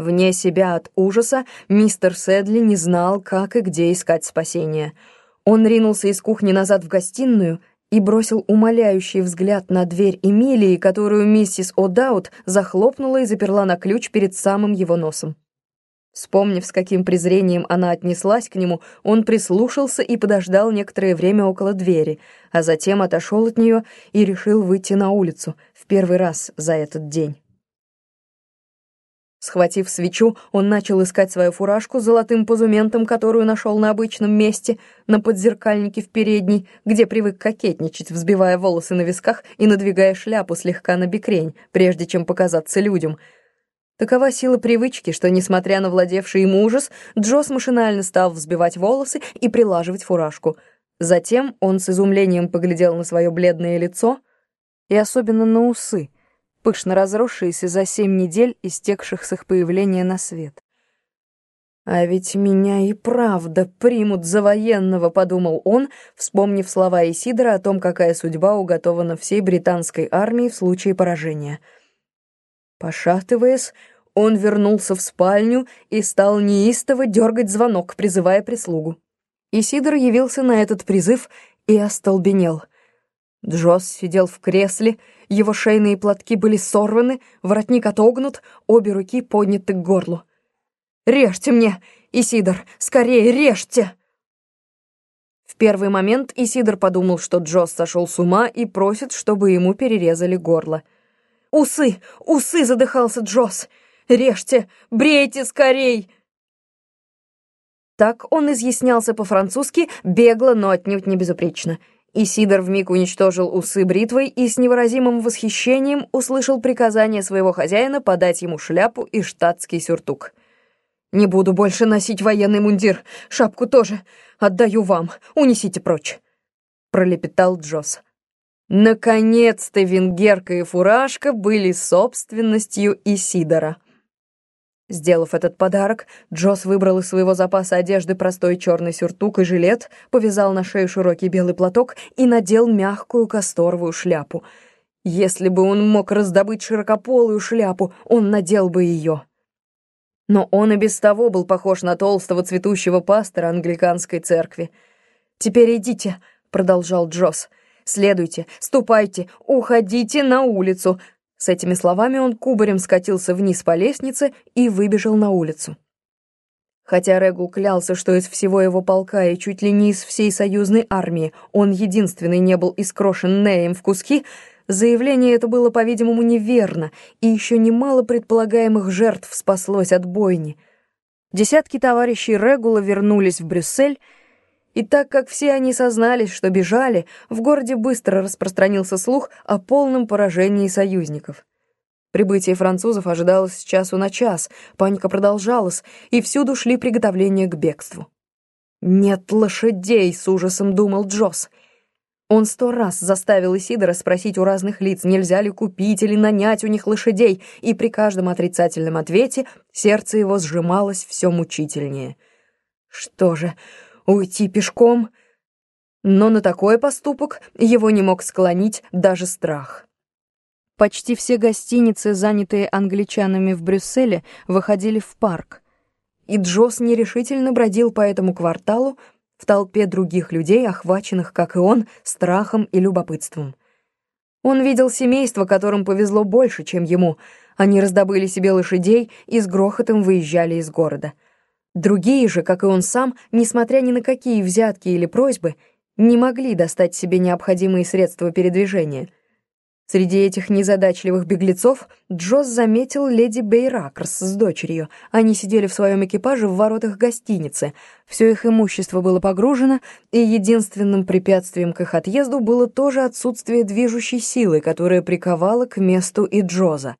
Вне себя от ужаса мистер Сэдли не знал, как и где искать спасения. Он ринулся из кухни назад в гостиную и бросил умоляющий взгляд на дверь Эмилии, которую миссис О'Даут захлопнула и заперла на ключ перед самым его носом. Вспомнив, с каким презрением она отнеслась к нему, он прислушался и подождал некоторое время около двери, а затем отошел от нее и решил выйти на улицу в первый раз за этот день. Схватив свечу, он начал искать свою фуражку с золотым позументом, которую нашел на обычном месте, на подзеркальнике в передней, где привык кокетничать, взбивая волосы на висках и надвигая шляпу слегка на бекрень, прежде чем показаться людям. Такова сила привычки, что, несмотря на владевший ему ужас, Джос машинально стал взбивать волосы и прилаживать фуражку. Затем он с изумлением поглядел на свое бледное лицо и особенно на усы — пышно разросшиеся за семь недель, истекших с их появления на свет. «А ведь меня и правда примут за военного», — подумал он, вспомнив слова Исидора о том, какая судьба уготована всей британской армии в случае поражения. Пошатываясь, он вернулся в спальню и стал неистово дергать звонок, призывая прислугу. Исидор явился на этот призыв и остолбенел. Джосс сидел в кресле, его шейные платки были сорваны, воротник отогнут, обе руки подняты к горлу. «Режьте мне, Исидор! Скорее, режьте!» В первый момент Исидор подумал, что Джосс сошел с ума и просит, чтобы ему перерезали горло. «Усы! Усы!» — задыхался Джосс. «Режьте! Брейте скорей!» Так он изъяснялся по-французски, бегло, но отнюдь не безупречно — и Сидор вмиг уничтожил усы бритвой и с невыразимым восхищением услышал приказание своего хозяина подать ему шляпу и штатский сюртук. «Не буду больше носить военный мундир, шапку тоже. Отдаю вам, унесите прочь», — пролепетал Джосс. Наконец-то венгерка и фуражка были собственностью Исидора. Сделав этот подарок, Джосс выбрал из своего запаса одежды простой черный сюртук и жилет, повязал на шею широкий белый платок и надел мягкую касторовую шляпу. Если бы он мог раздобыть широкополую шляпу, он надел бы ее. Но он и без того был похож на толстого цветущего пастора англиканской церкви. «Теперь идите», — продолжал Джосс. «Следуйте, ступайте, уходите на улицу. С этими словами он кубарем скатился вниз по лестнице и выбежал на улицу. Хотя Регул клялся, что из всего его полка и чуть ли не из всей союзной армии он единственный не был искрошен Неем в куски, заявление это было, по-видимому, неверно, и еще немало предполагаемых жертв спаслось от бойни. Десятки товарищей Регула вернулись в Брюссель, и так как все они сознались, что бежали, в городе быстро распространился слух о полном поражении союзников. Прибытие французов ожидалось с часу на час, паника продолжалась, и всюду шли приготовления к бегству. «Нет лошадей!» — с ужасом думал Джосс. Он сто раз заставил Исидора спросить у разных лиц, нельзя ли купить или нанять у них лошадей, и при каждом отрицательном ответе сердце его сжималось все мучительнее. «Что же...» уйти пешком. Но на такой поступок его не мог склонить даже страх. Почти все гостиницы, занятые англичанами в Брюсселе, выходили в парк. И Джосс нерешительно бродил по этому кварталу в толпе других людей, охваченных, как и он, страхом и любопытством. Он видел семейство, которым повезло больше, чем ему. Они раздобыли себе лошадей и с грохотом выезжали из города — Другие же, как и он сам, несмотря ни на какие взятки или просьбы, не могли достать себе необходимые средства передвижения. Среди этих незадачливых беглецов Джосс заметил леди Бейракерс с дочерью. Они сидели в своем экипаже в воротах гостиницы. Все их имущество было погружено, и единственным препятствием к их отъезду было тоже отсутствие движущей силы, которая приковала к месту и Джоза.